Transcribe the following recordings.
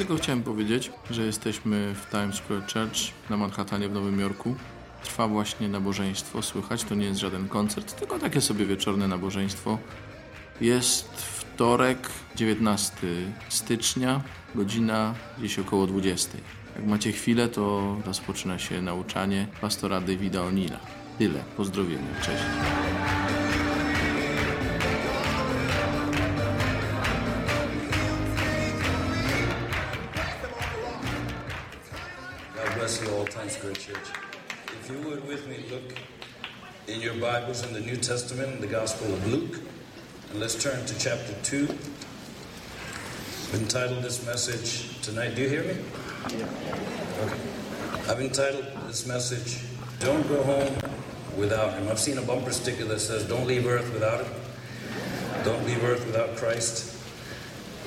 Tylko chciałem powiedzieć, że jesteśmy w Times Square Church na Manhattanie w Nowym Jorku. Trwa właśnie nabożeństwo, słychać, to nie jest żaden koncert, tylko takie sobie wieczorne nabożeństwo. Jest wtorek, 19 stycznia, godzina gdzieś około 20. Jak macie chwilę, to rozpoczyna się nauczanie pastora Davida O'Neilla. Tyle, pozdrowienia, cześć. Bibles in the New Testament, in the Gospel of Luke, and let's turn to chapter 2. I've entitled this message tonight. Do you hear me? Okay. I've entitled this message, Don't Go Home Without Him. I've seen a bumper sticker that says, Don't leave earth without Him. Don't leave earth without Christ.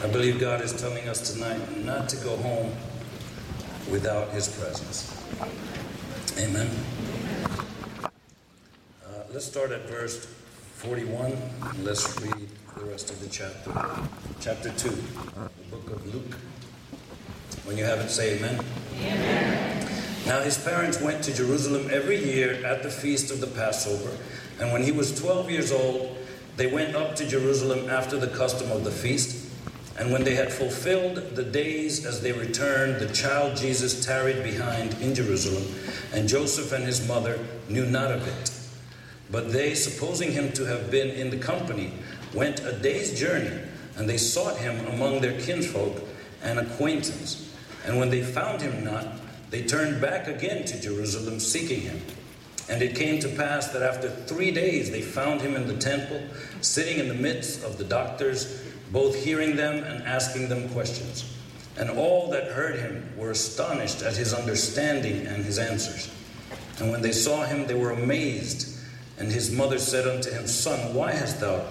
I believe God is telling us tonight not to go home without his presence. Amen. Let's start at verse 41. Let's read the rest of the chapter. Chapter 2, the book of Luke. When you have it, say amen. amen. Now his parents went to Jerusalem every year at the feast of the Passover, and when he was 12 years old, they went up to Jerusalem after the custom of the feast. And when they had fulfilled the days as they returned, the child Jesus tarried behind in Jerusalem, and Joseph and his mother knew not of it. But they, supposing him to have been in the company, went a day's journey, and they sought him among their kinsfolk and acquaintance. And when they found him not, they turned back again to Jerusalem, seeking him. And it came to pass that after three days they found him in the temple, sitting in the midst of the doctors, both hearing them and asking them questions. And all that heard him were astonished at his understanding and his answers. And when they saw him, they were amazed. And his mother said unto him, Son, why hast thou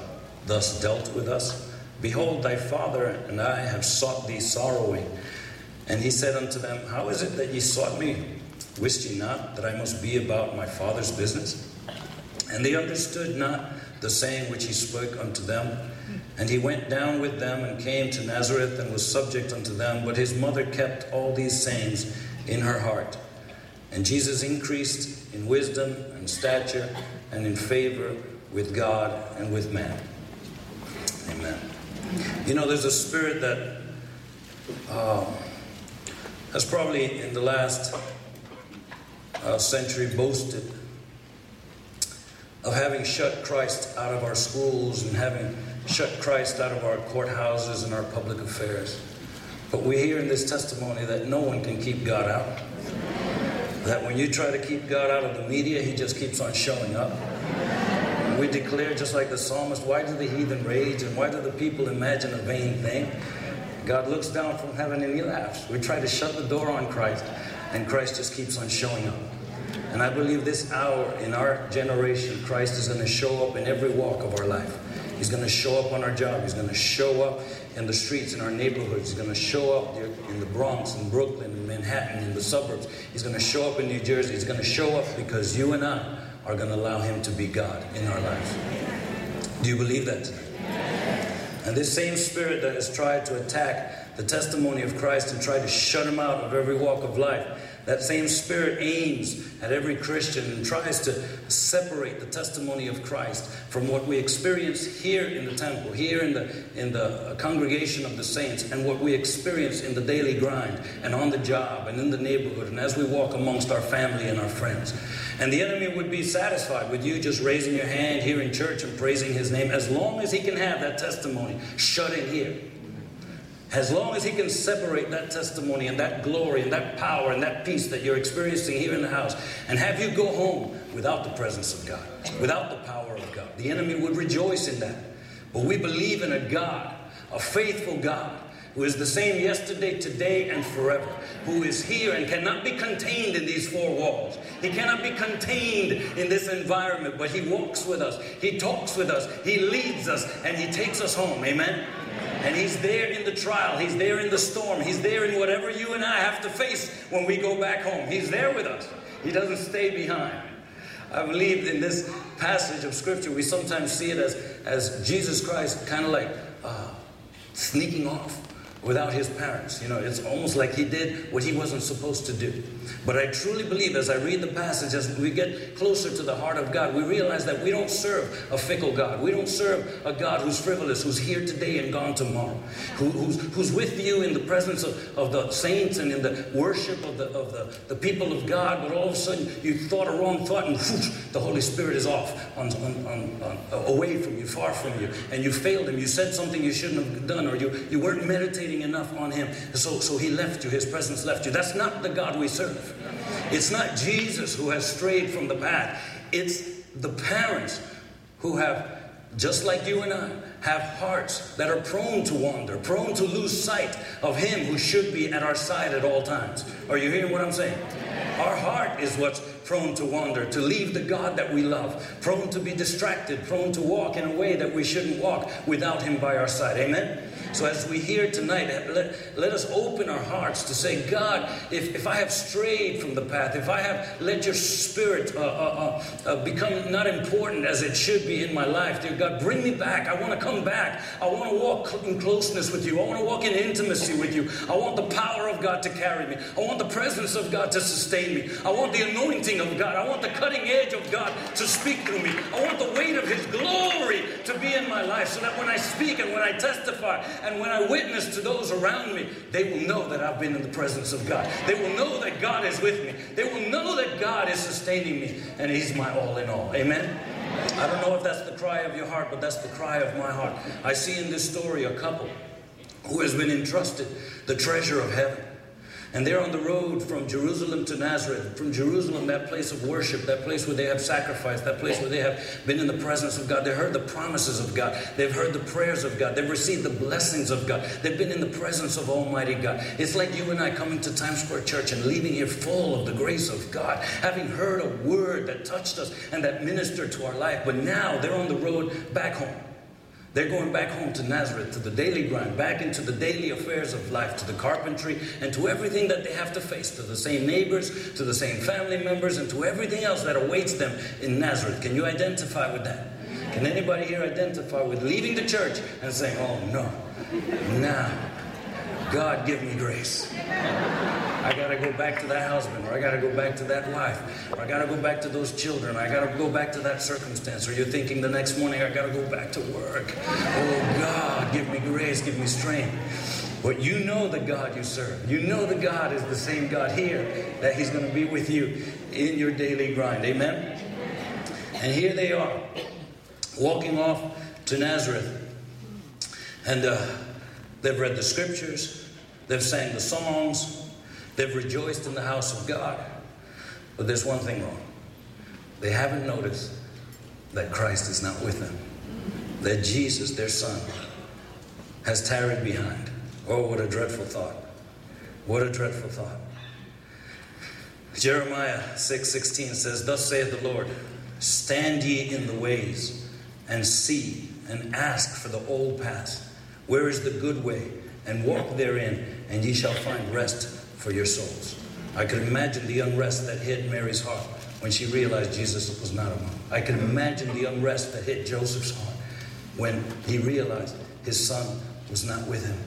thus dealt with us? Behold, thy father and I have sought thee sorrowing. And he said unto them, How is it that ye sought me? Wist ye not that I must be about my father's business? And they understood not the saying which he spoke unto them. And he went down with them and came to Nazareth and was subject unto them. But his mother kept all these sayings in her heart. And Jesus increased in wisdom and stature and in favor with God and with man. Amen. You know, there's a spirit that um, has probably in the last uh, century boasted of having shut Christ out of our schools and having shut Christ out of our courthouses and our public affairs. But we hear in this testimony that no one can keep God out. That when you try to keep God out of the media, He just keeps on showing up. We declare, just like the psalmist, why do the heathen rage and why do the people imagine a vain thing? God looks down from heaven and He laughs. We try to shut the door on Christ, and Christ just keeps on showing up. And I believe this hour in our generation, Christ is going to show up in every walk of our life. He's going to show up on our job. He's going to show up in the streets, in our neighborhoods. He's going to show up in the Bronx, in Brooklyn, in Manhattan, in the suburbs. He's going to show up in New Jersey. He's going to show up because you and I are going to allow Him to be God in our lives. Do you believe that? And this same spirit that has tried to attack the testimony of Christ and try to shut him out of every walk of life, that same spirit aims at every Christian and tries to separate the testimony of Christ from what we experience here in the temple, here in the, in the congregation of the saints, and what we experience in the daily grind, and on the job, and in the neighborhood, and as we walk amongst our family and our friends. And the enemy would be satisfied with you just raising your hand here in church and praising his name as long as he can have that testimony shut in here. As long as he can separate that testimony and that glory and that power and that peace that you're experiencing here in the house and have you go home without the presence of God, without the power of God. The enemy would rejoice in that. But we believe in a God, a faithful God, who is the same yesterday, today, and forever, who is here and cannot be contained in these four walls. He cannot be contained in this environment, but He walks with us, He talks with us, He leads us, and He takes us home. Amen? And He's there in the trial, He's there in the storm, He's there in whatever you and I have to face when we go back home. He's there with us, He doesn't stay behind. I believe in this passage of Scripture, we sometimes see it as, as Jesus Christ kind of like uh, sneaking off without his parents. You know, it's almost like he did what he wasn't supposed to do. But I truly believe as I read the passage, as we get closer to the heart of God, we realize that we don't serve a fickle God. We don't serve a God who's frivolous, who's here today and gone tomorrow, who, who's, who's with you in the presence of, of the saints and in the worship of, the, of the, the people of God, but all of a sudden you thought a wrong thought and whoosh, the Holy Spirit is off, on, on, on, away from you, far from you, and you failed him. You said something you shouldn't have done, or you, you weren't meditating enough on him. So, so he left you, his presence left you. That's not the God we serve. It's not Jesus who has strayed from the path, it's the parents who have, just like you and I, have hearts that are prone to wander, prone to lose sight of Him who should be at our side at all times. Are you hearing what I'm saying? Our heart is what's prone to wander, to leave the God that we love, prone to be distracted, prone to walk in a way that we shouldn't walk without Him by our side. Amen? So as we hear tonight, let, let us open our hearts to say, God, if, if I have strayed from the path, if I have let your spirit uh, uh, uh, uh become not important as it should be in my life, dear God, bring me back. I want to come back. I want to walk in closeness with you. I want to walk in intimacy with you. I want the power of God to carry me. I want the presence of God to sustain me. I want the anointing of God. I want the cutting edge of God to speak through me. I want the weight of His glory to be in my life so that when I speak and when I testify and when I witness to those around me, they will know that I've been in the presence of God. They will know that God is with me. They will know that God is sustaining me and He's my all in all. Amen? I don't know if that's the cry of your heart, but that's the cry of my heart. I see in this story a couple who has been entrusted the treasure of heaven. And they're on the road from Jerusalem to Nazareth, from Jerusalem, that place of worship, that place where they have sacrificed, that place where they have been in the presence of God. They heard the promises of God. They've heard the prayers of God. They've received the blessings of God. They've been in the presence of Almighty God. It's like you and I coming to Times Square Church and leaving here full of the grace of God, having heard a word that touched us and that ministered to our life. But now they're on the road back home. They're going back home to Nazareth, to the daily grind, back into the daily affairs of life, to the carpentry, and to everything that they have to face, to the same neighbors, to the same family members, and to everything else that awaits them in Nazareth. Can you identify with that? Can anybody here identify with leaving the church and saying, oh no, now, God give me grace? I got to go back to that husband, or I got to go back to that wife, or I got to go back to those children, I got to go back to that circumstance, or you're thinking the next morning, I got to go back to work. Oh God, give me grace, give me strength. But you know the God you serve. You know the God is the same God here, that He's to be with you in your daily grind. Amen? And here they are, walking off to Nazareth. And uh, they've read the scriptures, they've sang the songs, They've rejoiced in the house of God. But there's one thing wrong. They haven't noticed that Christ is not with them. That Jesus, their son, has tarried behind. Oh, what a dreadful thought. What a dreadful thought. Jeremiah 6:16 says, Thus saith the Lord, Stand ye in the ways, and see, and ask for the old path. Where is the good way? And walk therein, and ye shall find rest for your souls. I could imagine the unrest that hit Mary's heart when she realized Jesus was not among. I could imagine the unrest that hit Joseph's heart when he realized his son was not with him.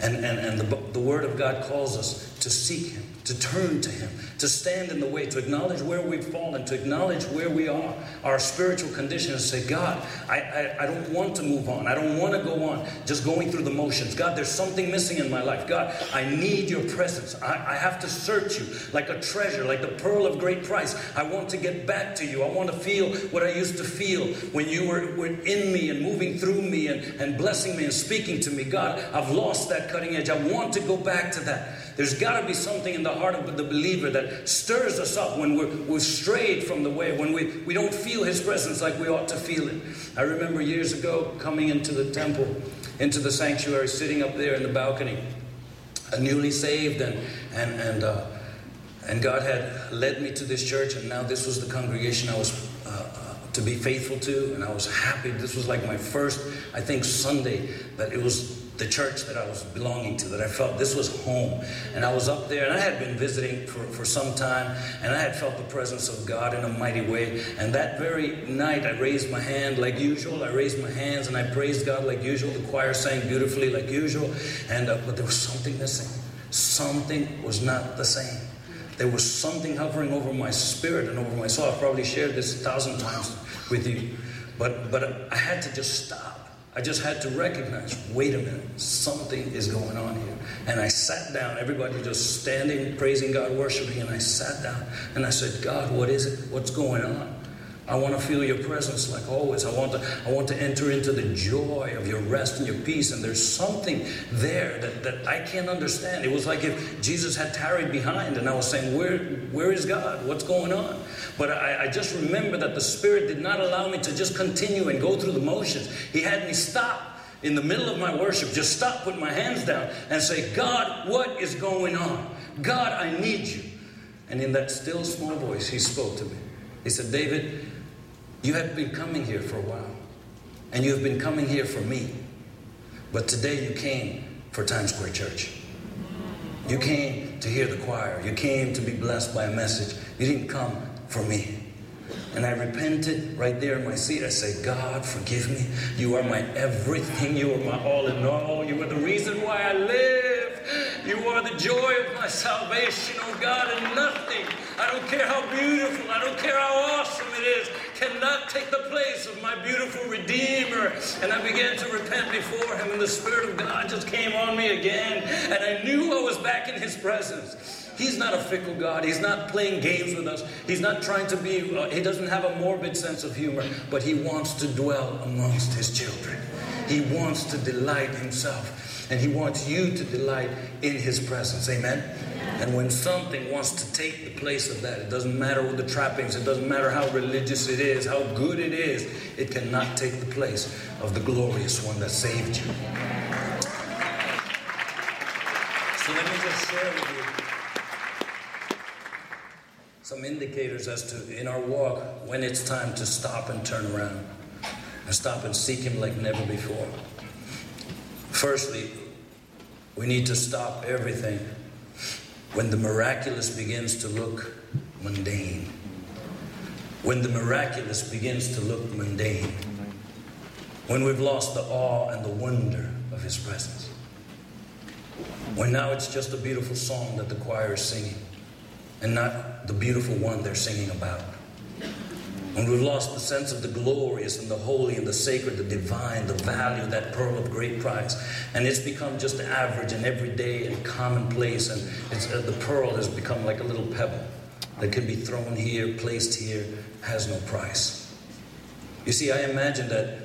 And, and, and the, the Word of God calls us to seek him to turn to Him, to stand in the way, to acknowledge where we've fallen, to acknowledge where we are, our spiritual condition, and say, God, I, I, I don't want to move on. I don't want to go on just going through the motions. God, there's something missing in my life. God, I need your presence. I, I have to search you like a treasure, like the pearl of great price. I want to get back to you. I want to feel what I used to feel when you were, were in me and moving through me and, and blessing me and speaking to me. God, I've lost that cutting edge. I want to go back to that. There's got to be something in the heart of the believer that stirs us up when we're, we're strayed from the way, when we, we don't feel His presence like we ought to feel it. I remember years ago coming into the temple, into the sanctuary, sitting up there in the balcony, a newly saved, and, and, and, uh, and God had led me to this church, and now this was the congregation I was uh, uh, to be faithful to, and I was happy. This was like my first, I think, Sunday but it was the church that I was belonging to, that I felt this was home. And I was up there, and I had been visiting for, for some time, and I had felt the presence of God in a mighty way. And that very night, I raised my hand like usual. I raised my hands and I praised God like usual. The choir sang beautifully like usual, and uh, but there was something missing. Something was not the same. There was something hovering over my spirit and over my soul. I've probably shared this a thousand times with you, but but I had to just stop I just had to recognize wait a minute, something is going on here. And I sat down, everybody just standing, praising God, worshiping, and I sat down and I said, God, what is it? What's going on? I want to feel your presence like always. I want to I want to enter into the joy of your rest and your peace. And there's something there that, that I can't understand. It was like if Jesus had tarried behind and I was saying, Where where is God? What's going on? But I, I just remember that the Spirit did not allow me to just continue and go through the motions. He had me stop in the middle of my worship, just stop, put my hands down, and say, God, what is going on? God, I need you. And in that still small voice, he spoke to me. He said, David, you have been coming here for a while, and you have been coming here for me. But today you came for Times Square Church. You came to hear the choir. You came to be blessed by a message. You didn't come for me. And I repented right there in my seat. I said, God, forgive me. You are my everything. You are my all in all. You are the reason why I live. You are the joy of my salvation, oh God, and nothing. I don't care how beautiful, I don't care how awesome it is, cannot take the place of my beautiful Redeemer. And I began to repent before Him, and the Spirit of God just came on me again. And I knew I was back in His presence. He's not a fickle God. He's not playing games with us. He's not trying to be, uh, he doesn't have a morbid sense of humor, but he wants to dwell amongst his children. He wants to delight himself, and he wants you to delight in his presence. Amen? And when something wants to take the place of that, it doesn't matter what the trappings, it doesn't matter how religious it is, how good it is, it cannot take the place of the glorious one that saved you. So let me just share with you some indicators as to in our walk when it's time to stop and turn around and stop and seek Him like never before. Firstly, we need to stop everything when the miraculous begins to look mundane. When the miraculous begins to look mundane. When we've lost the awe and the wonder of His presence. When now it's just a beautiful song that the choir is singing and not the beautiful one they're singing about. When we've lost the sense of the glorious and the holy and the sacred, the divine, the value, that pearl of great price. And it's become just average and everyday and commonplace. And uh, the pearl has become like a little pebble that can be thrown here, placed here, has no price. You see, I imagine that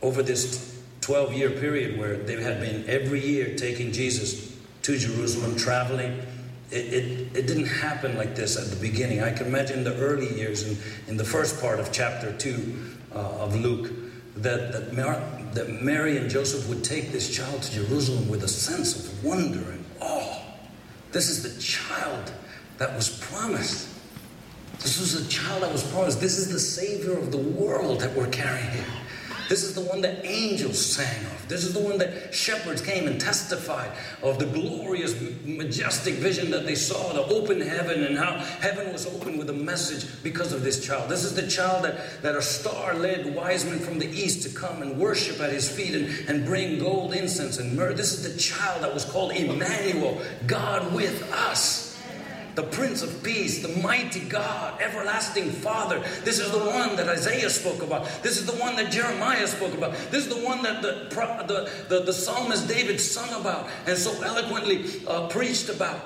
over this 12 year period where they had been every year taking Jesus to Jerusalem, traveling, it, it, it, didn't happen like this at the beginning. I can imagine the early years in, in the first part of chapter 2 uh, of Luke that, that, Mar- that Mary and Joseph would take this child to Jerusalem with a sense of wonder and awe. This is the child that was promised. This was the child that was promised. This is the Savior of the world that we're carrying here. This is the one that angels sang of. This is the one that shepherds came and testified of the glorious, majestic vision that they saw, the open heaven, and how heaven was open with a message because of this child. This is the child that, that a star led wise men from the east to come and worship at his feet and, and bring gold, incense, and myrrh. This is the child that was called Emmanuel, God with us the Prince of Peace, the mighty God, everlasting Father. This is the one that Isaiah spoke about. This is the one that Jeremiah spoke about. This is the one that the, the, the, the psalmist David sung about and so eloquently uh, preached about.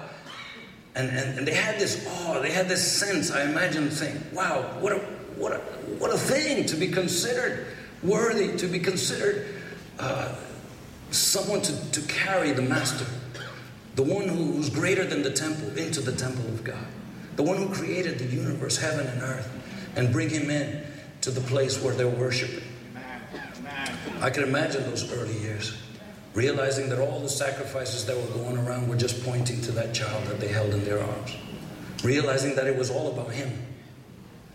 And, and, and they had this awe, they had this sense, I imagine, saying, wow, what a, what a, what a thing to be considered worthy, to be considered uh, someone to, to carry the master the one who's greater than the temple, into the temple of God, the one who created the universe, heaven and earth, and bring him in to the place where they're worshiping. I can imagine those early years, realizing that all the sacrifices that were going around were just pointing to that child that they held in their arms, realizing that it was all about him.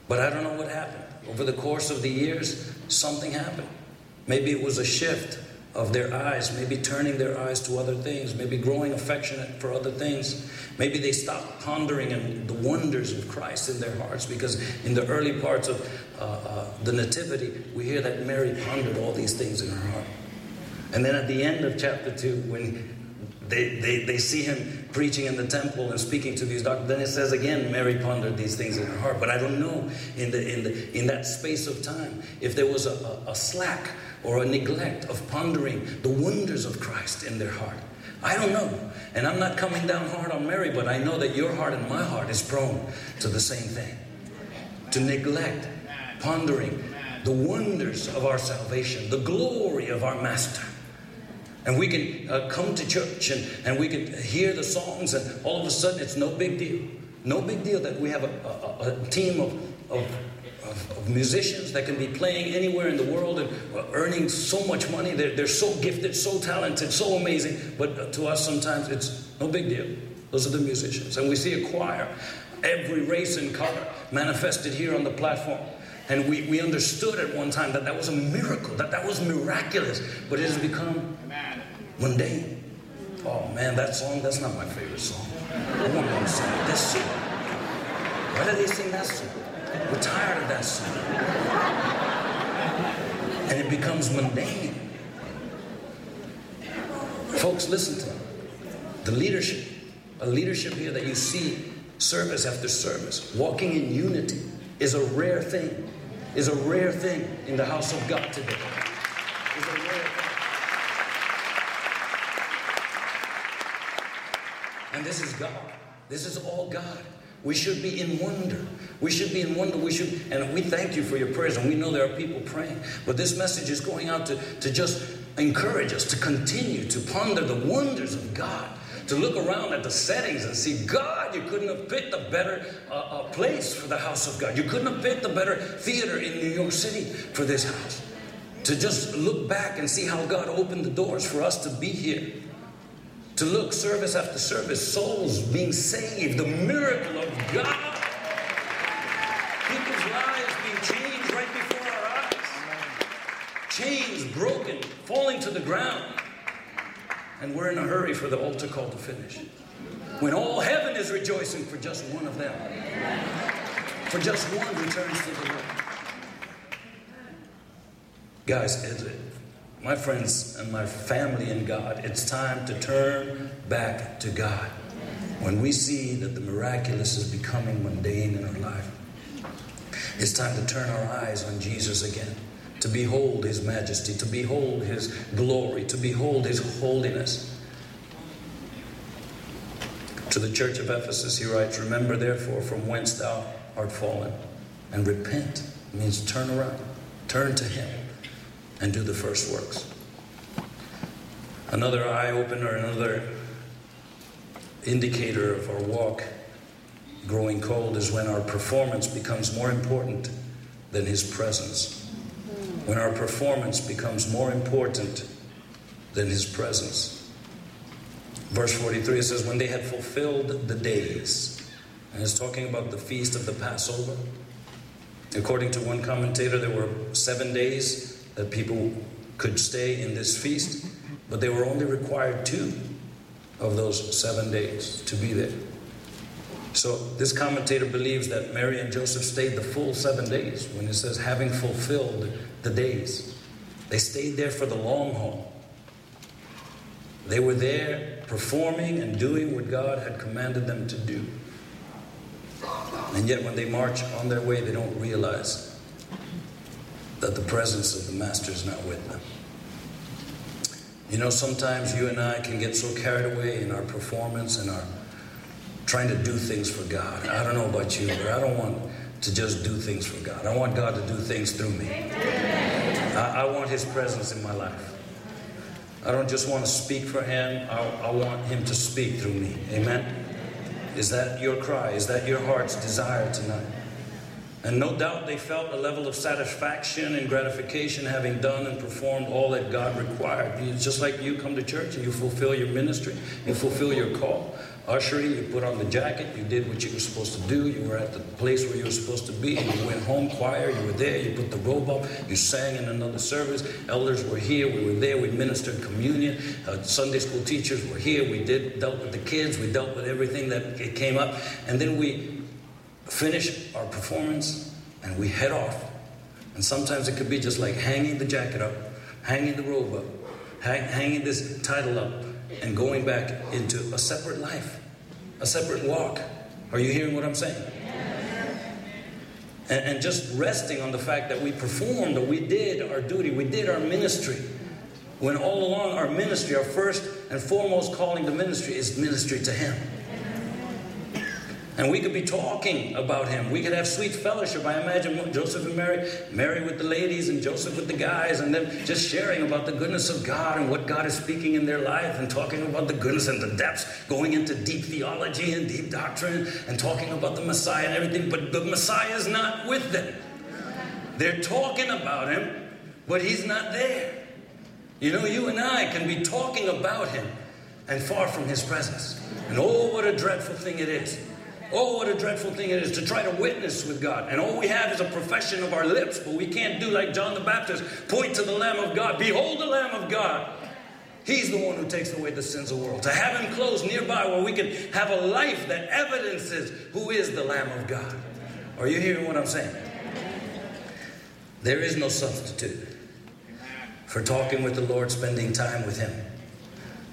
But I don't know what happened. Over the course of the years, something happened. Maybe it was a shift of their eyes, maybe turning their eyes to other things, maybe growing affectionate for other things. Maybe they stop pondering and the wonders of Christ in their hearts because in the early parts of uh, uh, the Nativity, we hear that Mary pondered all these things in her heart. And then at the end of chapter 2, when they, they, they see him preaching in the temple and speaking to these doctors. Then it says again, Mary pondered these things in her heart. But I don't know in, the, in, the, in that space of time if there was a, a, a slack or a neglect of pondering the wonders of Christ in their heart. I don't know. And I'm not coming down hard on Mary, but I know that your heart and my heart is prone to the same thing to neglect pondering the wonders of our salvation, the glory of our Master. And we can uh, come to church and, and we can hear the songs, and all of a sudden it's no big deal. No big deal that we have a, a, a team of, of, of, of, musicians that can be playing anywhere in the world and earning so much money. They're, they're so gifted, so talented, so amazing. But to us, sometimes it's no big deal. Those are the musicians. And we see a choir, every race and color manifested here on the platform. And we, we understood at one time that that was a miracle, that that was miraculous, but it has become mundane. Oh man, that song, that's not my favorite song. I want to sing this song. Why do they sing that song? We're tired of that song. And it becomes mundane. Folks, listen to me. The leadership, a leadership here that you see service after service, walking in unity, is a rare thing is a rare thing in the house of God today. Is a rare thing. And this is God. This is all God. We should be in wonder. We should be in wonder. We should, and we thank you for your prayers, and we know there are people praying. But this message is going out to, to just encourage us to continue to ponder the wonders of God to look around at the settings and see, God, you couldn't have picked a better uh, uh, place for the house of God. You couldn't have picked a better theater in New York City for this house. To just look back and see how God opened the doors for us to be here. To look service after service, souls being saved, the miracle God. People's lives being changed right before our eyes. Chains broken, falling to the ground and we're in a hurry for the altar call to finish. When all heaven is rejoicing for just one of them, for just one returns to the Lord. Guys, my friends and my family in God, it's time to turn back to God. When we see that the miraculous is becoming mundane in our life, it's time to turn our eyes on Jesus again to behold his majesty, to behold his glory, to behold his holiness. To the church of Ephesus, he writes, Remember therefore from whence thou art fallen, and repent means turn around, turn to him, and do the first works. Another eye opener, another indicator of our walk growing cold is when our performance becomes more important than his presence when our performance becomes more important than his presence. Verse 43 it says, When they had fulfilled the days, and it's talking about the feast of the Passover. According to one commentator, there were seven days that people could stay in this feast, but they were only required two of those seven days to be there. So this commentator believes that Mary and Joseph stayed the full seven days when it says having fulfilled the days. They stayed there for the long haul. They were there performing and doing what God had commanded them to do. And yet, when they march on their way, they don't realize that the presence of the Master is not with them. You know, sometimes you and I can get so carried away in our performance and our trying to do things for God. I don't know about you, but I don't want to just do things for God. I want God to do things through me. I, I want His presence in my life. I don't just want to speak for Him, I, I want Him to speak through me. Amen? Is that your cry? Is that your heart's desire tonight? And no doubt they felt a level of satisfaction and gratification having done and performed all that God required. It's just like you come to church and you fulfill your ministry, you fulfill your call. Ushering, you put on the jacket, you did what you were supposed to do, you were at the place where you were supposed to be, you went home, choir, you were there, you put the robe up, you sang in another service, elders were here, we were there, we ministered communion, uh, Sunday school teachers were here, we did dealt with the kids, we dealt with everything that came up, and then we finish our performance and we head off. And sometimes it could be just like hanging the jacket up, hanging the robe up, hang, hanging this title up, and going back into a separate life, a separate walk. Are you hearing what I'm saying? And, and just resting on the fact that we performed or we did our duty, we did our ministry. When all along our ministry, our first and foremost calling to ministry is ministry to Him. And we could be talking about him. We could have sweet fellowship. I imagine Joseph and Mary, Mary with the ladies and Joseph with the guys, and them just sharing about the goodness of God and what God is speaking in their life, and talking about the goodness and the depths, going into deep theology and deep doctrine, and talking about the Messiah and everything. But the Messiah is not with them. They're talking about him, but he's not there. You know, you and I can be talking about him and far from his presence. And oh, what a dreadful thing it is Oh, what a dreadful thing it is to try to witness with God. And all we have is a profession of our lips, but we can't do like John the Baptist point to the Lamb of God. Behold the Lamb of God. He's the one who takes away the sins of the world. To have him close nearby where we can have a life that evidences who is the Lamb of God. Are you hearing what I'm saying? There is no substitute for talking with the Lord, spending time with him.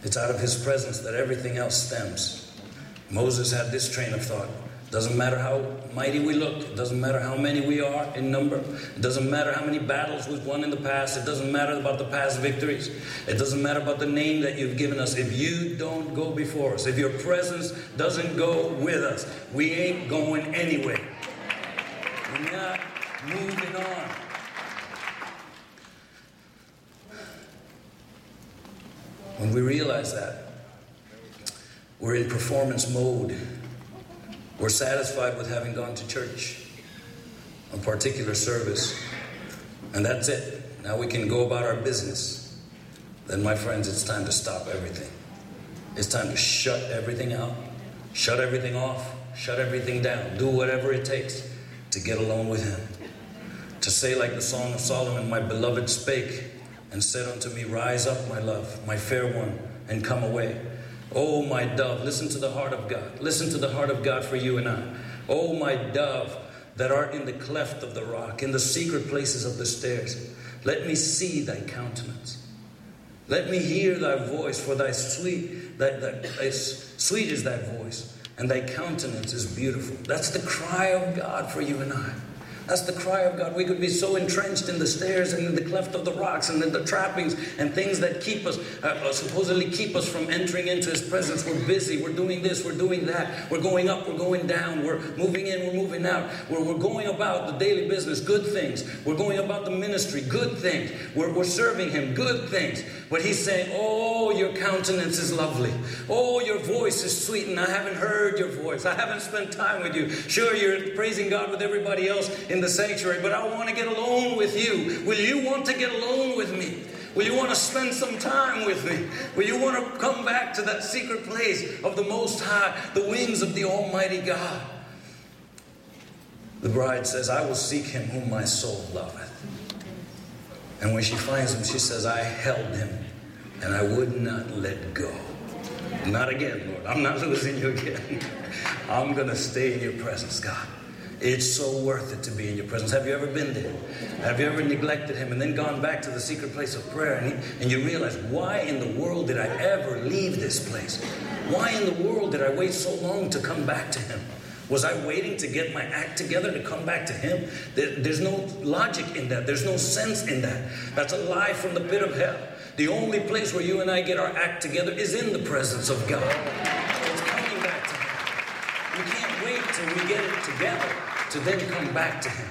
It's out of his presence that everything else stems. Moses had this train of thought. Doesn't matter how mighty we look. It doesn't matter how many we are in number. It doesn't matter how many battles we've won in the past. It doesn't matter about the past victories. It doesn't matter about the name that you've given us. If you don't go before us, if your presence doesn't go with us, we ain't going anywhere. We're not moving on. When we realize that, we're in performance mode. We're satisfied with having gone to church, a particular service, and that's it. Now we can go about our business. Then, my friends, it's time to stop everything. It's time to shut everything out, shut everything off, shut everything down. Do whatever it takes to get alone with Him. To say, like the Song of Solomon, My beloved spake and said unto me, Rise up, my love, my fair one, and come away. Oh, my dove, listen to the heart of God. Listen to the heart of God for you and I. Oh, my dove, that art in the cleft of the rock, in the secret places of the stairs, let me see thy countenance. Let me hear thy voice, for thy sweet, thy, thy, thy sweet is thy voice, and thy countenance is beautiful. That's the cry of God for you and I. That's the cry of God. We could be so entrenched in the stairs and in the cleft of the rocks and in the trappings and things that keep us, uh, uh, supposedly keep us from entering into His presence. We're busy. We're doing this. We're doing that. We're going up. We're going down. We're moving in. We're moving out. We're, we're going about the daily business, good things. We're going about the ministry, good things. We're, we're serving Him, good things. But He's saying, Oh, your countenance is lovely. Oh, your voice is sweet, and I haven't heard your voice. I haven't spent time with you. Sure, you're praising God with everybody else in the sanctuary, but I want to get alone with you. Will you want to get alone with me? Will you want to spend some time with me? Will you want to come back to that secret place of the Most High, the wings of the Almighty God? The bride says, I will seek him whom my soul loveth. And when she finds him, she says, I held him and I would not let go. Not again, Lord. I'm not losing you again. I'm going to stay in your presence, God. It's so worth it to be in your presence. Have you ever been there? Have you ever neglected Him and then gone back to the secret place of prayer and, he, and you realize, why in the world did I ever leave this place? Why in the world did I wait so long to come back to Him? Was I waiting to get my act together to come back to Him? There, there's no logic in that. There's no sense in that. That's a lie from the pit of hell. The only place where you and I get our act together is in the presence of God. It's coming back to Him. We can't wait till we get it together to then come back to Him.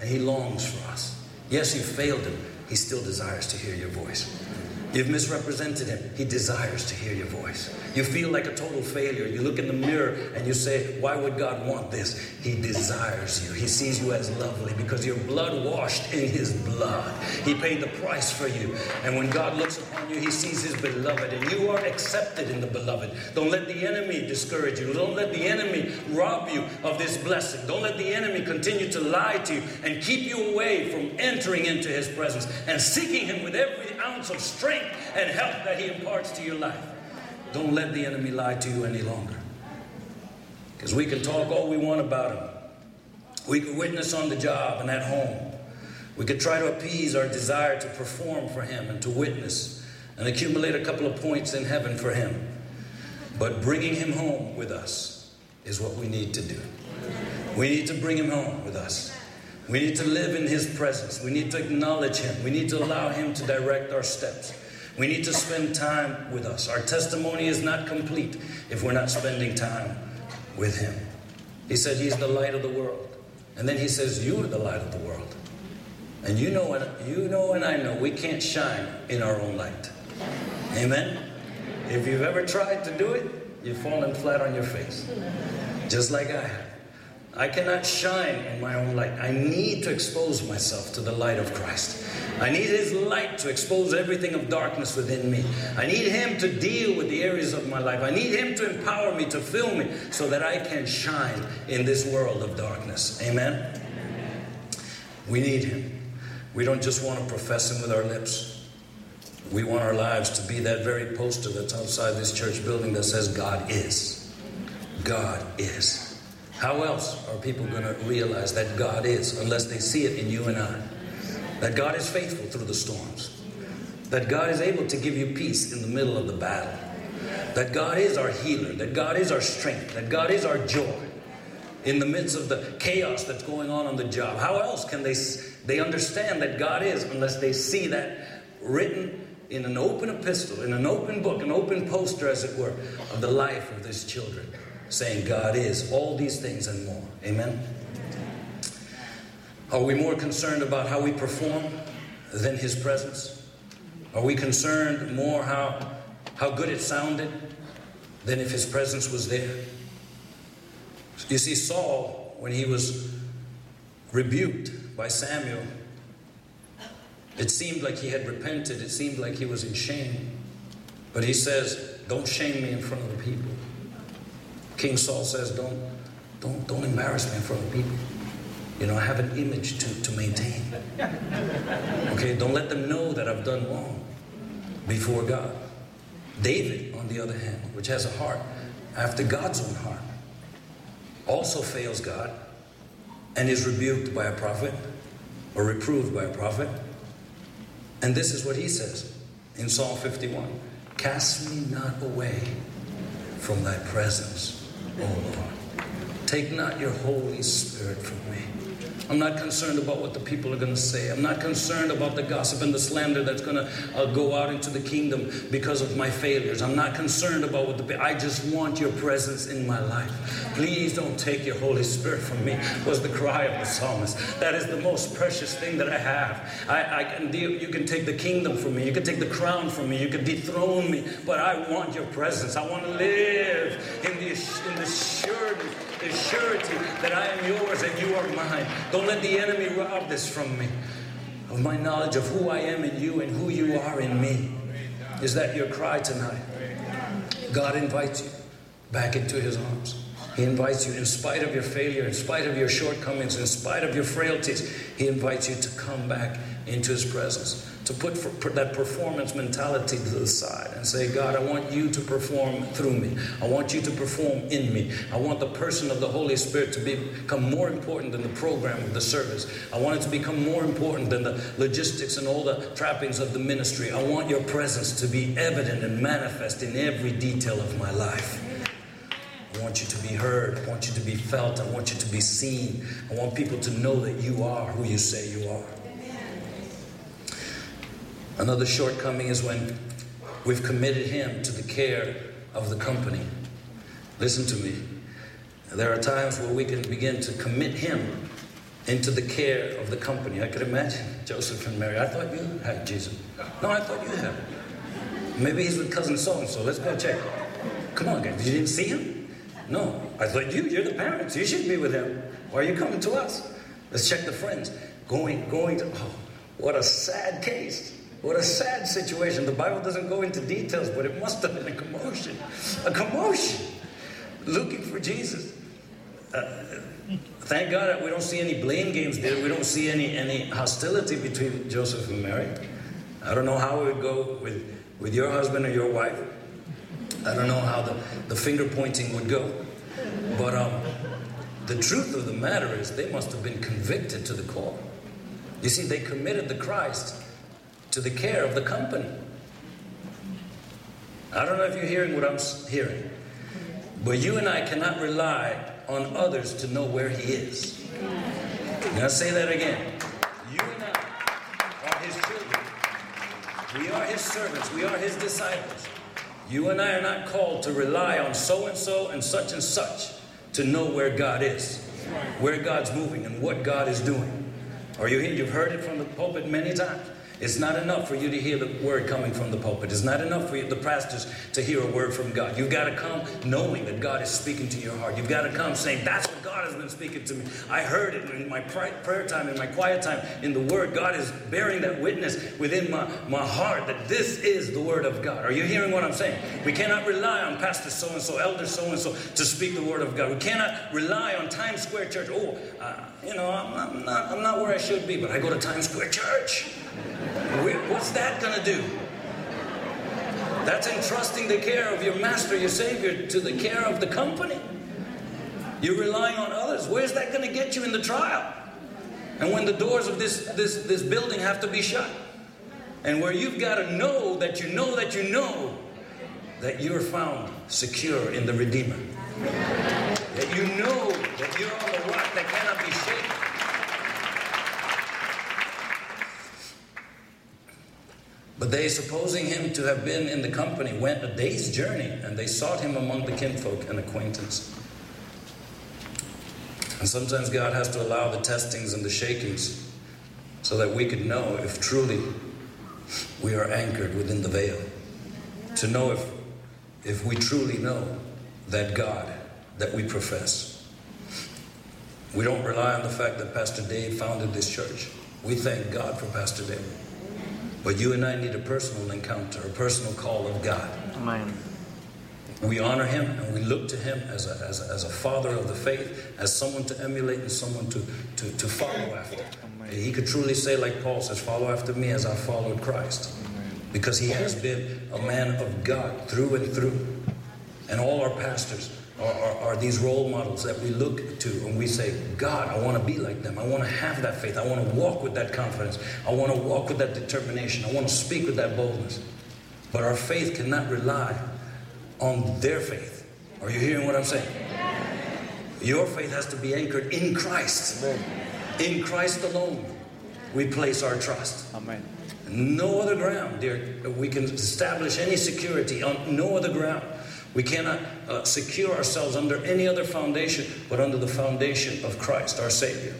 And He longs for us. Yes, you failed Him. He still desires to hear your voice. You've misrepresented him. He desires to hear your voice. You feel like a total failure. You look in the mirror and you say, Why would God want this? He desires you. He sees you as lovely because you're blood washed in his blood. He paid the price for you. And when God looks upon you, he sees his beloved, and you are accepted in the beloved. Don't let the enemy discourage you. Don't let the enemy rob you of this blessing. Don't let the enemy continue to lie to you and keep you away from entering into his presence and seeking him with every ounce of strength and help that He imparts to your life. Don't let the enemy lie to you any longer. Because we can talk all we want about Him. We can witness on the job and at home. We could try to appease our desire to perform for Him and to witness and accumulate a couple of points in heaven for Him. But bringing Him home with us is what we need to do. We need to bring Him home with us. We need to live in His presence. We need to acknowledge Him. We need to allow Him to direct our steps. We need to spend time with us. Our testimony is not complete if we're not spending time with Him. He said He's the light of the world. And then He says, You are the light of the world. And you know, and, you know, and I know we can't shine in our own light. Amen? If you've ever tried to do it, you've fallen flat on your face. Just like I have. I cannot shine in my own light. I need to expose myself to the light of Christ. I need His light to expose everything of darkness within me. I need Him to deal with the areas of my life. I need Him to empower me, to fill me, so that I can shine in this world of darkness. Amen? We need Him. We don't just want to profess Him with our lips. We want our lives to be that very poster that's outside this church building that says, God is. God is. How else are people going to realize that God is unless they see it in you and I? That God is faithful through the storms. That God is able to give you peace in the middle of the battle. That God is our healer. That God is our strength. That God is our joy in the midst of the chaos that's going on on the job. How else can they, they understand that God is unless they see that written in an open epistle, in an open book, an open poster, as it were, of the life of these children? Saying God is all these things and more. Amen? Are we more concerned about how we perform than His presence? Are we concerned more how, how good it sounded than if His presence was there? You see, Saul, when he was rebuked by Samuel, it seemed like he had repented, it seemed like he was in shame. But he says, Don't shame me in front of the people. King Saul says, don't, don't, don't embarrass me in front of people. You know, I have an image to, to maintain. Okay, don't let them know that I've done wrong before God. David, on the other hand, which has a heart after God's own heart, also fails God and is rebuked by a prophet or reproved by a prophet. And this is what he says in Psalm 51 Cast me not away from thy presence. Lord, take not your Holy Spirit from me. I'm not concerned about what the people are going to say. I'm not concerned about the gossip and the slander that's going to uh, go out into the kingdom because of my failures. I'm not concerned about what the. I just want your presence in my life. Please don't take your Holy Spirit from me. Was the cry of the psalmist. That is the most precious thing that I have. I, I can deal. You can take the kingdom from me. You can take the crown from me. You can dethrone me. But I want your presence. I want to live in the in the surety the surety that I am yours and you are mine. Don't let the enemy rob this from me. Of my knowledge of who I am in you and who you are in me. Is that your cry tonight? God invites you back into his arms. He invites you, in spite of your failure, in spite of your shortcomings, in spite of your frailties, He invites you to come back into His presence to put that performance mentality to the side and say, God, I want you to perform through me. I want you to perform in me. I want the person of the Holy Spirit to become more important than the program of the service. I want it to become more important than the logistics and all the trappings of the ministry. I want your presence to be evident and manifest in every detail of my life. I want you to be heard. I want you to be felt. I want you to be seen. I want people to know that you are who you say you are. Another shortcoming is when we've committed him to the care of the company. Listen to me. There are times where we can begin to commit him into the care of the company. I could imagine Joseph and Mary. I thought you had Jesus. No, I thought you had. Maybe he's with cousin so and so. Let's go check. Come on, guys. You didn't see him? No. I thought you, you're the parents. You should be with him. Why are you coming to us? Let's check the friends. Going, going to, oh, what a sad case. What a sad situation. The Bible doesn't go into details, but it must have been a commotion. A commotion. Looking for Jesus. Uh, thank God that we don't see any blame games there. We don't see any, any hostility between Joseph and Mary. I don't know how it would go with, with your husband or your wife. I don't know how the, the finger pointing would go. But um, the truth of the matter is, they must have been convicted to the core. You see, they committed the Christ to the care of the company. I don't know if you're hearing what I'm hearing, but you and I cannot rely on others to know where He is. I say that again? You and I are His children. We are His servants. We are His disciples. You and I are not called to rely on so and so and such and such to know where God is, where God's moving, and what God is doing. Are you here? You've heard it from the pulpit many times. It's not enough for you to hear the word coming from the pulpit. It's not enough for you, the pastors to hear a word from God. You've got to come knowing that God is speaking to your heart. You've got to come saying, That's what God has been speaking to me. I heard it in my prayer time, in my quiet time, in the word. God is bearing that witness within my, my heart that this is the word of God. Are you hearing what I'm saying? We cannot rely on Pastor so and so, Elder so and so to speak the word of God. We cannot rely on Times Square Church. Oh, uh, you know, I'm, I'm, not, I'm not where I should be, but I go to Times Square Church. What's that going to do? That's entrusting the care of your master, your savior, to the care of the company. You're relying on others. Where's that going to get you in the trial? And when the doors of this, this, this building have to be shut, and where you've got to know that you know that you know that you're found secure in the Redeemer. That you know that you're on the rock that cannot be shaken. But they, supposing him to have been in the company, went a day's journey, and they sought him among the kinfolk and acquaintance. And sometimes God has to allow the testings and the shakings so that we could know if truly we are anchored within the veil. To know if, if we truly know that God that we profess. We don't rely on the fact that Pastor Dave founded this church. We thank God for Pastor Dave. But you and I need a personal encounter, a personal call of God. Amen. We honor him and we look to him as a, as a, as a father of the faith, as someone to emulate and someone to, to, to follow after. Amen. He could truly say, like Paul says, follow after me as I followed Christ. Amen. Because he has been a man of God through and through. And all our pastors, are, are, are, these role models that we look to and we say, God, I want to be like them. I want to have that faith. I want to walk with that confidence. I want to walk with that determination. I want to speak with that boldness. But our faith cannot rely on their faith. Are you hearing what I'm saying? Your faith has to be anchored in Christ. Amen. In Christ alone, we place our trust. Amen. No other ground, dear. We can establish any security on no other ground. We cannot uh, secure ourselves under any other foundation but under the foundation of Christ, our Savior.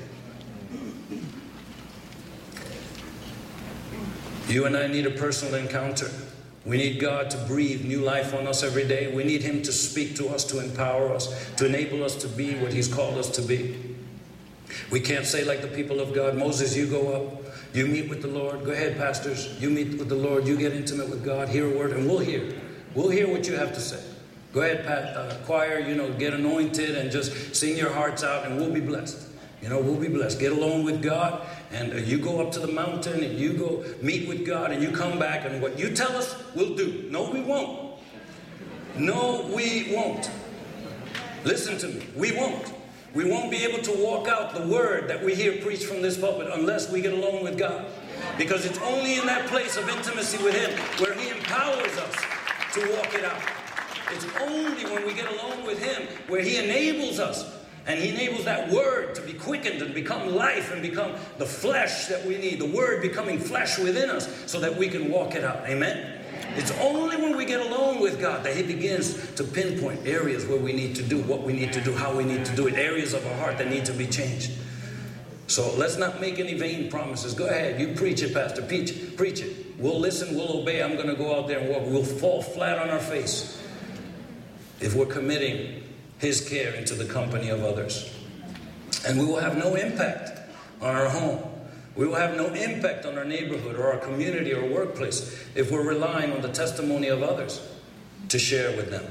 You and I need a personal encounter. We need God to breathe new life on us every day. We need Him to speak to us, to empower us, to enable us to be what He's called us to be. We can't say, like the people of God, Moses, you go up, you meet with the Lord. Go ahead, pastors, you meet with the Lord, you get intimate with God, hear a word, and we'll hear. We'll hear what you have to say. Go ahead, Pat, uh, choir, you know, get anointed and just sing your hearts out, and we'll be blessed. You know, we'll be blessed. Get alone with God, and uh, you go up to the mountain, and you go meet with God, and you come back, and what you tell us, we'll do. No, we won't. No, we won't. Listen to me. We won't. We won't be able to walk out the word that we hear preached from this pulpit unless we get alone with God. Because it's only in that place of intimacy with Him where He empowers us to walk it out. It's only when we get along with Him where He enables us and He enables that word to be quickened and become life and become the flesh that we need, the word becoming flesh within us so that we can walk it out. Amen? It's only when we get alone with God that He begins to pinpoint areas where we need to do what we need to do, how we need to do it, areas of our heart that need to be changed. So let's not make any vain promises. Go ahead, you preach it, Pastor. Preach, preach it. we'll listen, we'll obey. I'm going to go out there and walk. We'll fall flat on our face if we're committing His care into the company of others. And we will have no impact on our home. We will have no impact on our neighborhood or our community or workplace if we're relying on the testimony of others to share with them.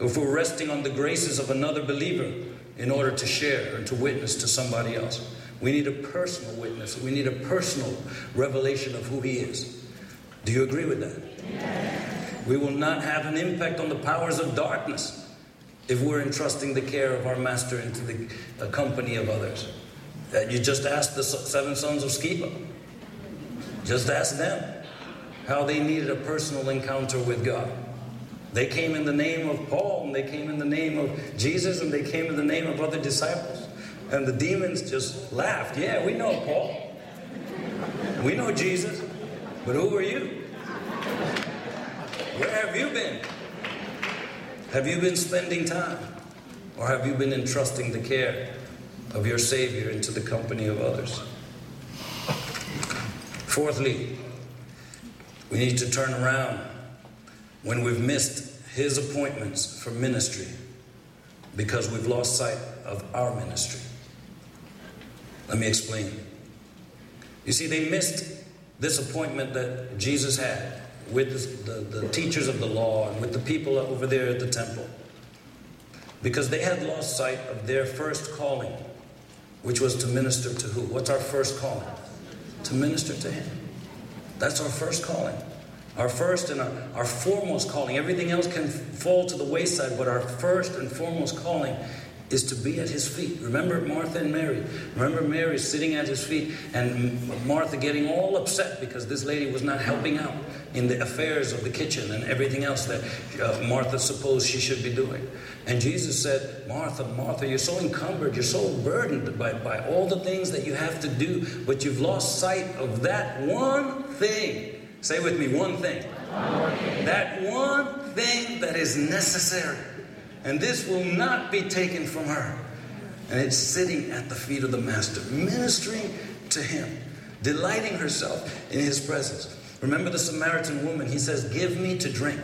If we're resting on the graces of another believer in order to share and to witness to somebody else. We need a personal witness. We need a personal revelation of who He is. Do you agree with that? Yes. We will not have an impact on the powers of darkness if we're entrusting the care of our Master into the uh, company of others. That you just ask the seven sons of Sceva. Just ask them how they needed a personal encounter with God. They came in the name of Paul, and they came in the name of Jesus, and they came in the name of other disciples. And the demons just laughed. Yeah, we know Paul. We know Jesus. But who are you? Where have you been? Have you been spending time? Or have you been entrusting the care of your Savior into the company of others? Fourthly, we need to turn around when we've missed His appointments for ministry because we've lost sight of our ministry. Let me explain. You see, they missed this appointment that Jesus had with the, the teachers of the law and with the people over there at the temple because they had lost sight of their first calling, which was to minister to who? What's our first calling? To minister to Him. That's our first calling. Our first and our, our foremost calling. Everything else can fall to the wayside, but our first and foremost calling is to be at his feet. Remember Martha and Mary. Remember Mary sitting at his feet and Martha getting all upset because this lady was not helping out in the affairs of the kitchen and everything else that uh, Martha supposed she should be doing. And Jesus said, Martha, Martha, you're so encumbered, you're so burdened by, by all the things that you have to do, but you've lost sight of that one thing Say with me, one thing. That one thing that is necessary. And this will not be taken from her. And it's sitting at the feet of the Master, ministering to him, delighting herself in his presence. Remember the Samaritan woman? He says, Give me to drink.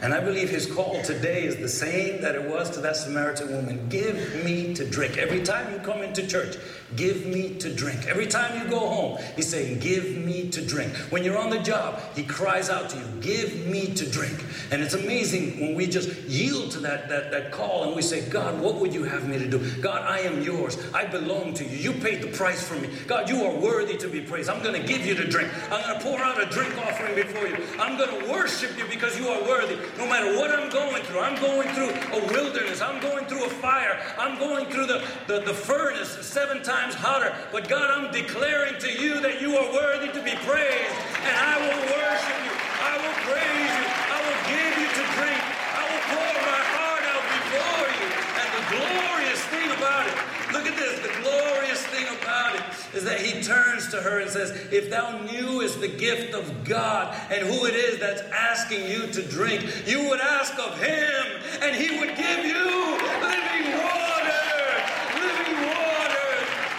And I believe his call today is the same that it was to that Samaritan woman. Give me to drink. Every time you come into church, give me to drink. Every time you go home, he's saying, Give me to drink. When you're on the job, he cries out to you, Give me to drink. And it's amazing when we just yield to that, that, that call and we say, God, what would you have me to do? God, I am yours. I belong to you. You paid the price for me. God, you are worthy to be praised. I'm going to give you to drink. I'm going to pour out a drink offering before you. I'm going to worship you because you are worthy no matter what I'm going through. I'm going through a wilderness. I'm going through a fire. I'm going through the, the, the furnace seven times hotter. But God, I'm declaring to you that you are worthy to be praised. And I will worship you. I will praise you. I will give you to drink. I will pour my heart out before you. And the glorious thing about it, look at this, the glorious thing about it is that he turns to her and says, If thou knewest the gift of God and who it is that's asking you to drink, you would ask of him and he would give you living water. Living water.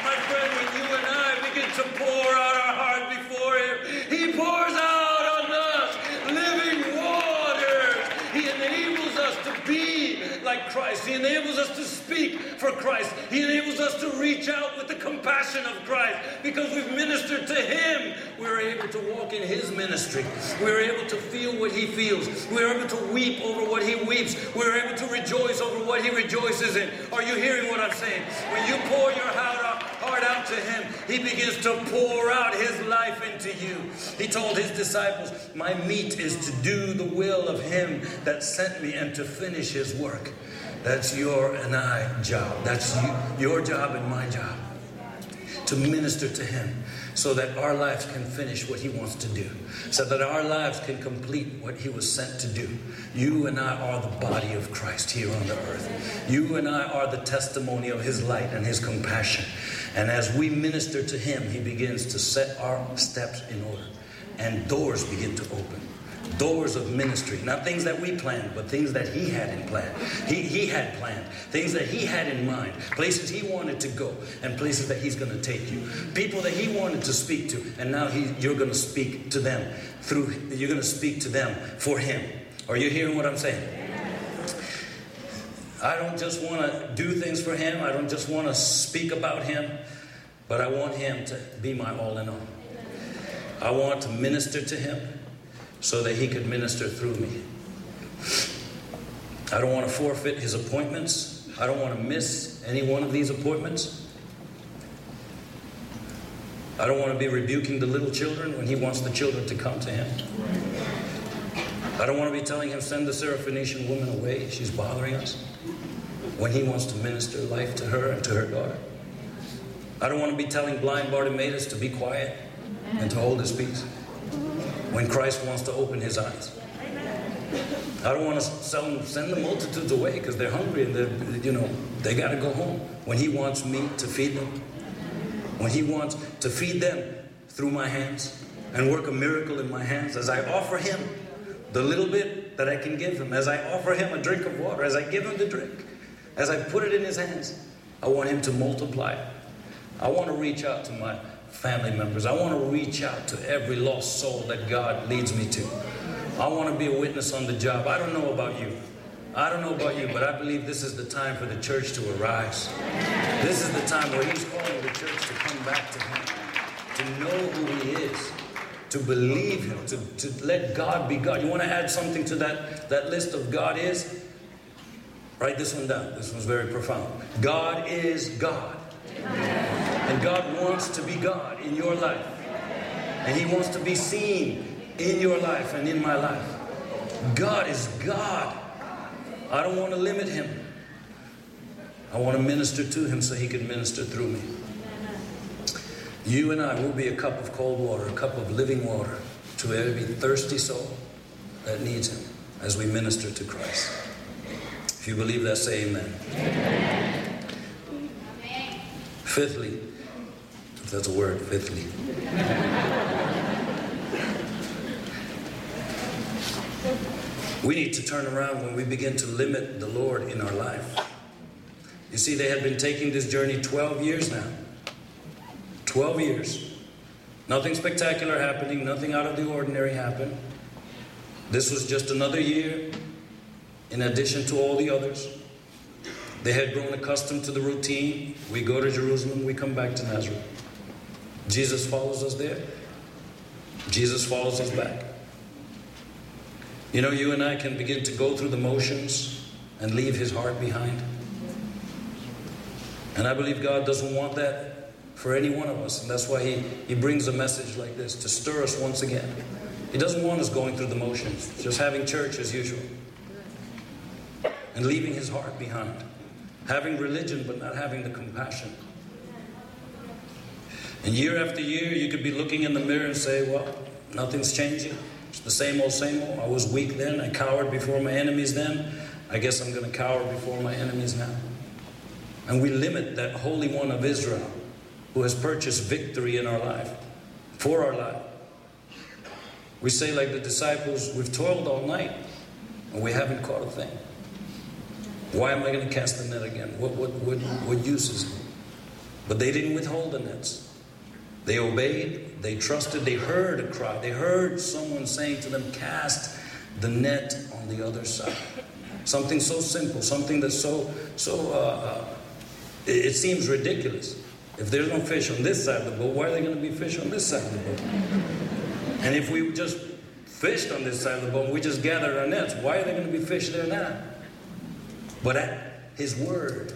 My friend, when you and I begin to pour out our heart before him, he pours out on us living waters. He enables us to be like Christ. He enables us to speak for Christ. He enables us to reach out with the compassion of Christ because we've ministered to Him. We're able to walk in His ministry. We're able to feel what He feels. We're able to weep over what He weeps. We're able to rejoice over what He rejoices in. Are you hearing what I'm saying? When you pour your heart out, heart out to Him, He begins to pour out His life into you. He told His disciples, My meat is to do the will of Him that sent me and to finish His work. That's your and I job. That's you, your job and my job. To minister to Him so that our lives can finish what He wants to do, so that our lives can complete what He was sent to do. You and I are the body of Christ here on the earth. You and I are the testimony of His light and His compassion. And as we minister to Him, He begins to set our steps in order, and doors begin to open. Doors of ministry, not things that we planned, but things that he had in plan. He, he had planned, things that he had in mind, places he wanted to go, and places that he's going to take you. People that he wanted to speak to, and now he, you're going to speak to them through, you're going to speak to them for him. Are you hearing what I'm saying? I don't just want to do things for him, I don't just want to speak about him, but I want him to be my all in all. I want to minister to him so that he could minister through me. I don't want to forfeit his appointments. I don't want to miss any one of these appointments. I don't want to be rebuking the little children when he wants the children to come to him. I don't want to be telling him, send the Syrophoenician woman away. She's bothering us. When he wants to minister life to her and to her daughter. I don't want to be telling blind Bartimaeus to be quiet and to hold his peace when Christ wants to open his eyes. I don't want to send, send the multitudes away because they're hungry and they're, you know, they got to go home. When he wants me to feed them, when he wants to feed them through my hands and work a miracle in my hands as I offer him the little bit that I can give him, as I offer him a drink of water, as I give him the drink, as I put it in his hands, I want him to multiply. I want to reach out to my family members. I want to reach out to every lost soul that God leads me to. I want to be a witness on the job. I don't know about you. I don't know about you, but I believe this is the time for the church to arise. This is the time where He's calling the church to come back to Him, to know who He is, to believe Him, to, to let God be God. You want to add something to that, that list of God is? Write this one down. This one's very profound. God is God. And God wants to be God in your life. And He wants to be seen in your life and in my life. God is God. I don't want to limit Him. I want to minister to Him so He can minister through me. You and I will be a cup of cold water, a cup of living water to every thirsty soul that needs Him as we minister to Christ. If you believe that, say amen. amen. Fifthly, that's a word, fifthly. we need to turn around when we begin to limit the Lord in our life. You see, they had been taking this journey 12 years now. 12 years. Nothing spectacular happening, nothing out of the ordinary happened. This was just another year in addition to all the others. They had grown accustomed to the routine. We go to Jerusalem, we come back to Nazareth. Jesus follows us there. Jesus follows us back. You know, you and I can begin to go through the motions and leave his heart behind. And I believe God doesn't want that for any one of us. And that's why he, he brings a message like this to stir us once again. He doesn't want us going through the motions, just having church as usual and leaving his heart behind. Having religion but not having the compassion. And year after year, you could be looking in the mirror and say, well, nothing's changing. It's the same old, same old. I was weak then. I cowered before my enemies then. I guess I'm going to cower before my enemies now. And we limit that Holy One of Israel who has purchased victory in our life, for our life. We say, like the disciples, we've toiled all night and we haven't caught a thing. Why am I going to cast the net again? What, what, what, what use is it? But they didn't withhold the nets. They obeyed, they trusted, they heard a cry, they heard someone saying to them, Cast the net on the other side. Something so simple, something that's so, so, uh, uh, it, it seems ridiculous. If there's no fish on this side of the boat, why are there going to be fish on this side of the boat? And if we just fished on this side of the boat, we just gathered our nets, why are there going to be fish there now? But at his word,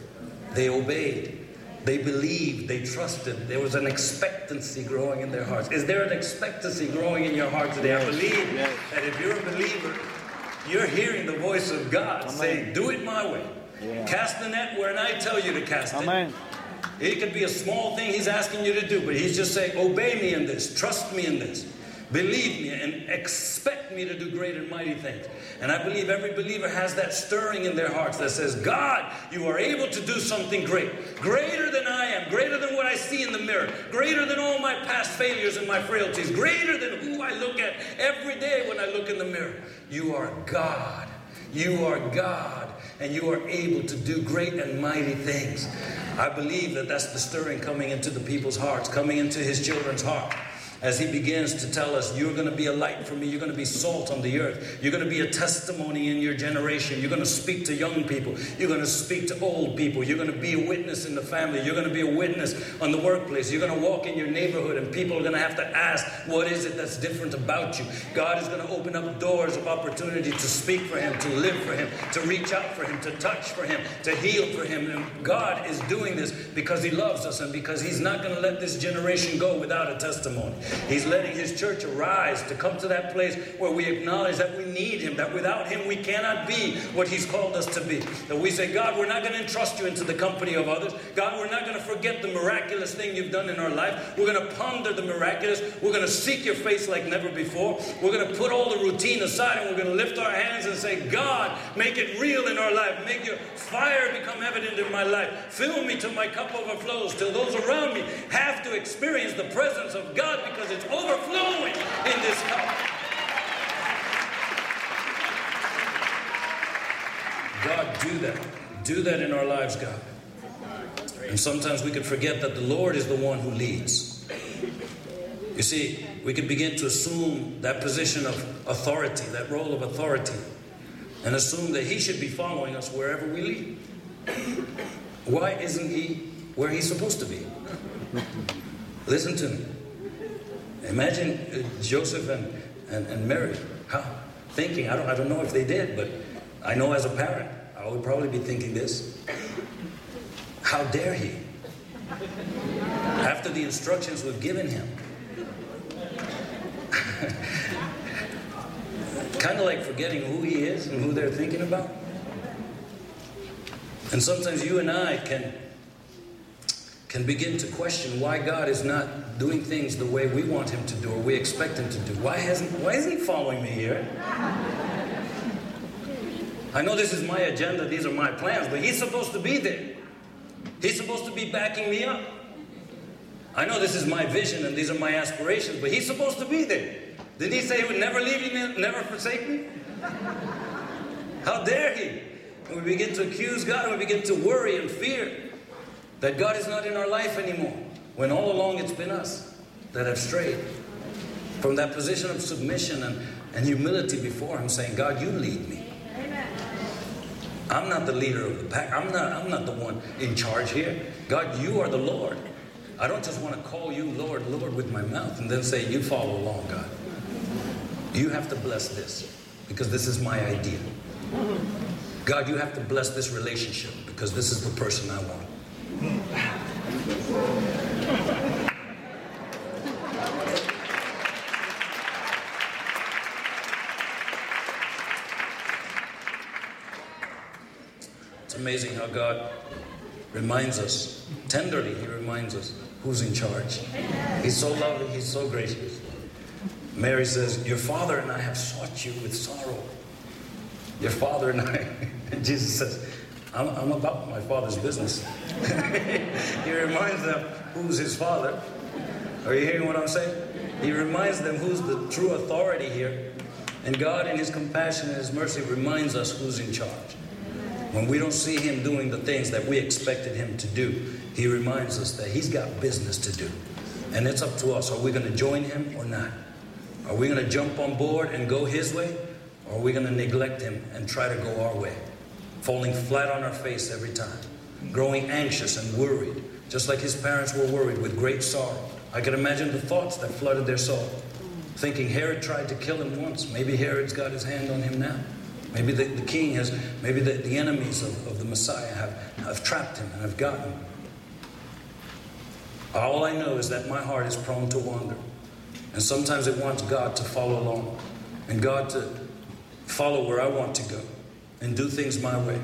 they obeyed. They believed, they trusted. There was an expectancy growing in their hearts. Is there an expectancy growing in your heart today? I believe yes. that if you're a believer, you're hearing the voice of God Amen. saying, Do it my way. Yeah. Cast the net where I tell you to cast Amen. it. It could be a small thing He's asking you to do, but He's just saying, Obey me in this, trust me in this. Believe me and expect me to do great and mighty things. And I believe every believer has that stirring in their hearts that says, God, you are able to do something great. Greater than I am, greater than what I see in the mirror, greater than all my past failures and my frailties, greater than who I look at every day when I look in the mirror. You are God. You are God and you are able to do great and mighty things. I believe that that's the stirring coming into the people's hearts, coming into his children's heart as he begins to tell us, You're going to be a light for me. You're going to be salt on the earth. You're going to be a testimony in your generation. You're going to speak to young people. You're going to speak to old people. You're going to be a witness in the family. You're going to be a witness on the workplace. You're going to walk in your neighborhood, and people are going to have to ask, What is it that's different about you? God is going to open up doors of opportunity to speak for Him, to live for Him, to reach out for Him, to touch for Him, to heal for Him. And God is doing this because He loves us and because He's not going to let this generation go without a testimony. He's letting His church arise to come to that place where we acknowledge that we need Him, that without Him we cannot be what He's called us to be. That we say, God, we're not going to entrust you into the company of others. God, we're not going to forget the miraculous thing you've done in our life. We're going to ponder the miraculous. We're going to seek your face like never before. We're going to put all the routine aside and we're going to lift our hands and say, God, make it real in our life. Make your fire become evident in my life. Fill me till my cup overflows, till those around me have to experience the presence of God because it's overflowing in this cup. God, do that. Do that in our lives, God. And sometimes we could forget that the Lord is the one who leads. You see, we could begin to assume that position of authority, that role of authority, and assume that He should be following us wherever we lead. Why isn't He where He's supposed to be? Listen to me. Imagine uh, Joseph and, and, and Mary how, thinking, I don't, I don't know if they did, but I know as a parent, I would probably be thinking this. How dare he? After the instructions we've given him. kind of like forgetting who he is and who they're thinking about. And sometimes you and I can can begin to question why God is not doing things the way we want him to do or we expect him to do. Why hasn't why isn't he following me here? I know this is my agenda, these are my plans, but he's supposed to be there. He's supposed to be backing me up. I know this is my vision and these are my aspirations, but he's supposed to be there. Didn't he say he would never leave me, never forsake me? How dare he? And we begin to accuse God and we begin to worry and fear that God is not in our life anymore, when all along it's been us that have strayed from that position of submission and, and humility before Him, saying, God, you lead me. I'm not the leader of the pack. I'm not, I'm not the one in charge here. God, you are the Lord. I don't just want to call you Lord, Lord with my mouth and then say, You follow along, God. You have to bless this because this is my idea. God, you have to bless this relationship because this is the person I want. It's amazing how God reminds us, tenderly, He reminds us who's in charge. He's so loving, He's so gracious. Mary says, Your father and I have sought you with sorrow. Your father and I. Jesus says, I'm, I'm about my father's business. he reminds them who's his father. Are you hearing what I'm saying? He reminds them who's the true authority here. And God, in His compassion and His mercy, reminds us who's in charge. When we don't see Him doing the things that we expected Him to do, He reminds us that He's got business to do. And it's up to us. Are we going to join Him or not? Are we going to jump on board and go His way? Or are we going to neglect Him and try to go our way? falling flat on our face every time, growing anxious and worried, just like his parents were worried with great sorrow. I can imagine the thoughts that flooded their soul, thinking Herod tried to kill him once. Maybe Herod's got his hand on him now. Maybe the, the king has, maybe the, the enemies of, of the Messiah have, have trapped him and have gotten him. All I know is that my heart is prone to wander. And sometimes it wants God to follow along and God to follow where I want to go and do things my way.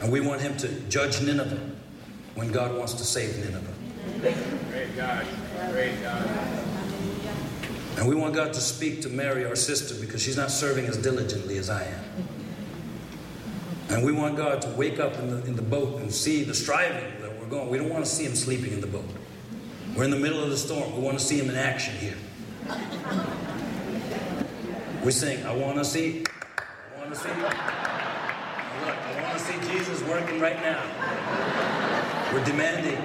And we want him to judge Nineveh when God wants to save Nineveh. Great God. Great God. And we want God to speak to Mary, our sister, because she's not serving as diligently as I am. And we want God to wake up in the, in the boat and see the striving that we're going. We don't want to see him sleeping in the boat. We're in the middle of the storm. We want to see him in action here. We sing, I want to see, I want to see. Look, I want to see Jesus working right now. We're demanding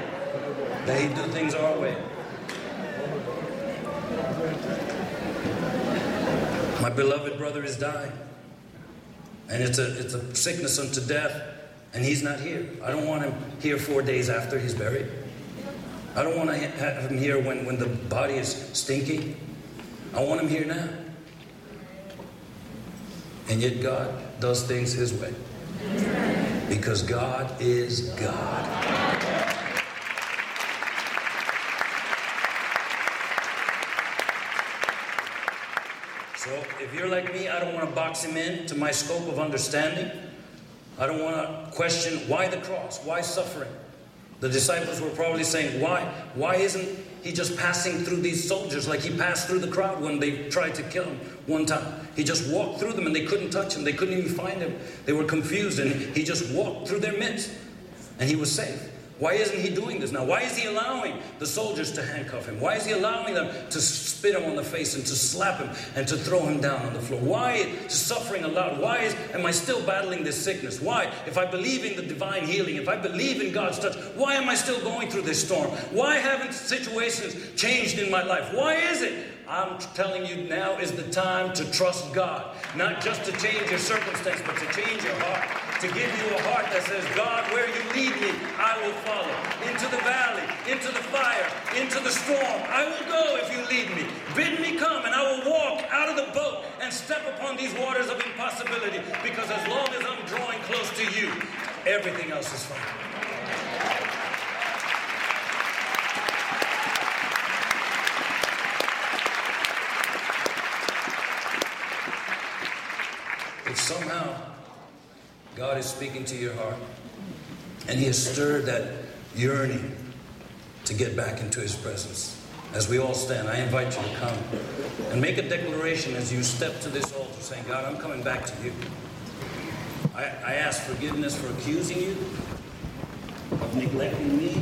that he do things our way. My beloved brother is dying. And it's a, it's a sickness unto death, and he's not here. I don't want him here four days after he's buried. I don't want to have him here when, when the body is stinky. I want him here now. And yet God does things his way. Because God is God. So if you're like me, I don't want to box him in to my scope of understanding. I don't want to question why the cross, why suffering. The disciples were probably saying, why? Why isn't he just passing through these soldiers like he passed through the crowd when they tried to kill him one time? He just walked through them and they couldn't touch him. They couldn't even find him. They were confused and he just walked through their midst and he was safe. Why isn't he doing this now? Why is he allowing the soldiers to handcuff him? Why is he allowing them to spit him on the face and to slap him and to throw him down on the floor? Why is suffering allowed? Why is, am I still battling this sickness? Why, if I believe in the divine healing, if I believe in God's touch, why am I still going through this storm? Why haven't situations changed in my life? Why is it? I'm telling you now is the time to trust God. Not just to change your circumstance, but to change your heart. To give you a heart that says, God, where you lead me, I will follow. Into the valley, into the fire, into the storm. I will go if you lead me. Bid me come, and I will walk out of the boat and step upon these waters of impossibility. Because as long as I'm drawing close to you, everything else is fine. Somehow God is speaking to your heart and He has stirred that yearning to get back into His presence, as we all stand, I invite you to come and make a declaration as you step to this altar saying, God, I'm coming back to you. I, I ask forgiveness for accusing you, of neglecting me,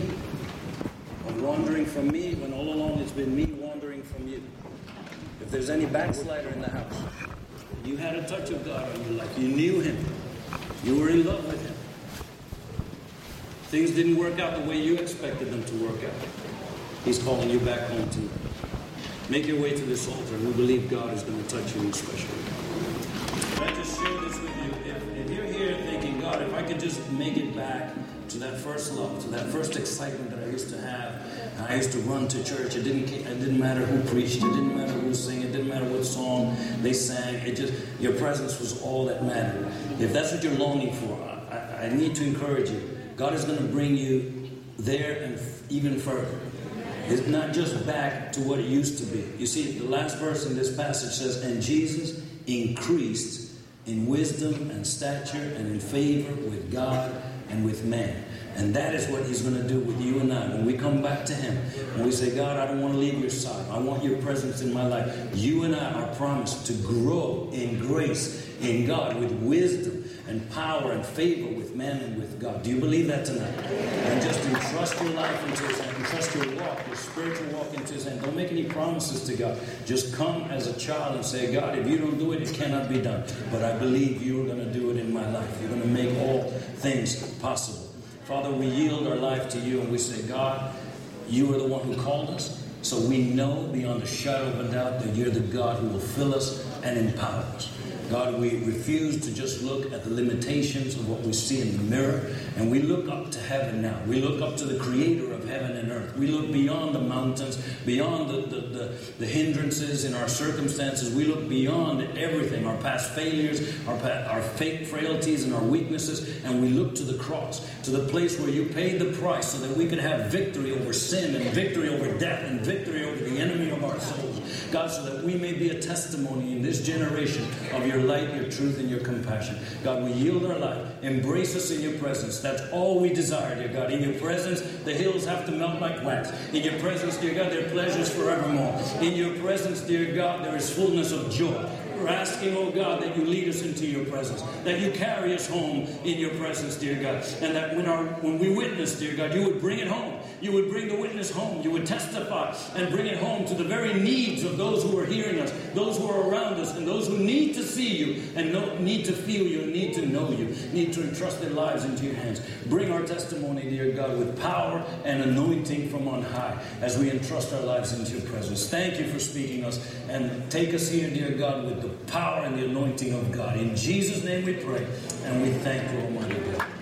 of wandering from me when all along it's been me wandering from you. If there's any backslider in the house, you had a touch of God on your life. You knew Him. You were in love with Him. Things didn't work out the way you expected them to work out. He's calling you back home to Make your way to this altar, and we believe God is going to touch you in special way. I just share this with you. If, if you're here thinking, God, if I could just make it back that first love, to that first excitement that I used to have. I used to run to church. It didn't it didn't matter who preached. It didn't matter who sang. It didn't matter what song they sang. It just your presence was all that mattered. If that's what you're longing for, I, I need to encourage you. God is going to bring you there and even further. It's not just back to what it used to be. You see, the last verse in this passage says, "And Jesus increased in wisdom and stature and in favor with God and with man." And that is what he's going to do with you and I. When we come back to him, when we say, God, I don't want to leave your side. I want your presence in my life. You and I are promised to grow in grace in God with wisdom and power and favor with men and with God. Do you believe that tonight? And just entrust your life into his hand. Entrust your walk, your spiritual walk into his hand. Don't make any promises to God. Just come as a child and say, God, if you don't do it, it cannot be done. But I believe you are going to do it in my life. You're going to make all things possible. Father, we yield our life to you and we say, God, you are the one who called us. So we know beyond a shadow of a doubt that you're the God who will fill us and empower us. God, we refuse to just look at the limitations of what we see in the mirror, and we look up to heaven now. We look up to the creator of heaven and earth. We look beyond the mountains, beyond the, the, the, the hindrances in our circumstances. We look beyond everything, our past failures, our, our fake frailties, and our weaknesses, and we look to the cross, to the place where you paid the price so that we could have victory over sin and victory over death and victory over the enemy of our souls. God, so that we may be a testimony in this generation of your light, your truth, and your compassion. God, we yield our life. Embrace us in your presence. That's all we desire, dear God. In your presence, the hills have to melt like wax. In your presence, dear God, there are pleasures forevermore. In your presence, dear God, there is fullness of joy. We're asking, oh God, that you lead us into your presence, that you carry us home in your presence, dear God, and that when our when we witness, dear God, you would bring it home. You would bring the witness home. You would testify and bring it home to the very needs of those who are hearing us, those who are around us, and those who need to see you and know, need to feel you, need to know you, need to entrust their lives into your hands. Bring our testimony, dear God, with power and anointing from on high as we entrust our lives into your presence. Thank you for speaking us and take us here, dear God, with the power and the anointing of God. In Jesus' name we pray and we thank you, Almighty